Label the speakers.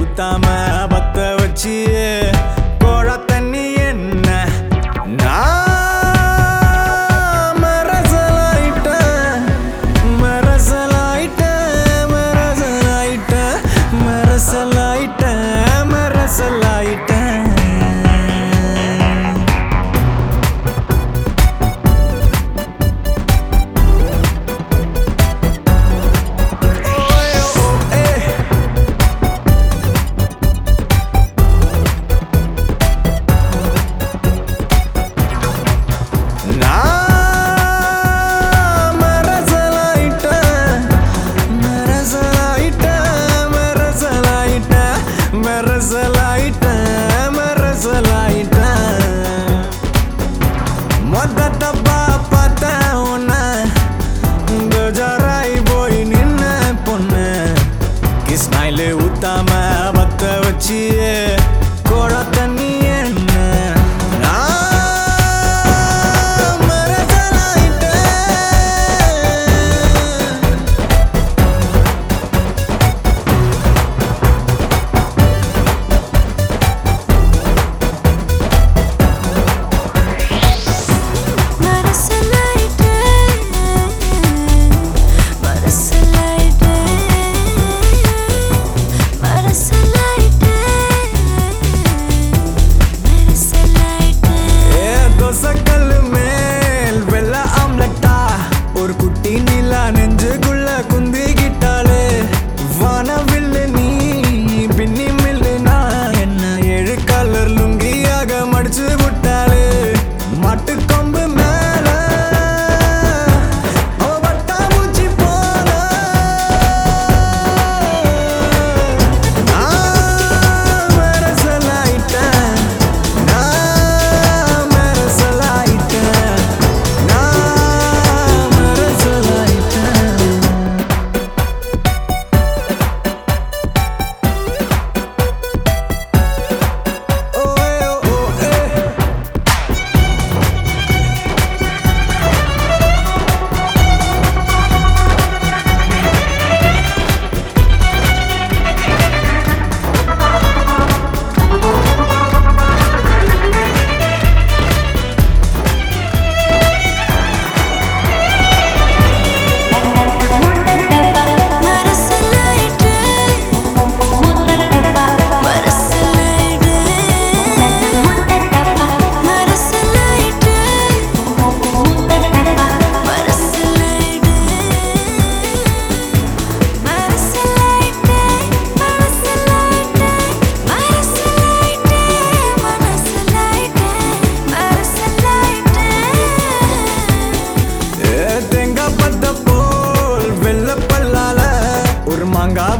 Speaker 1: ஊத்தாம பத்த வச்சு ஊத்தாம பத்த வச்சியே. manga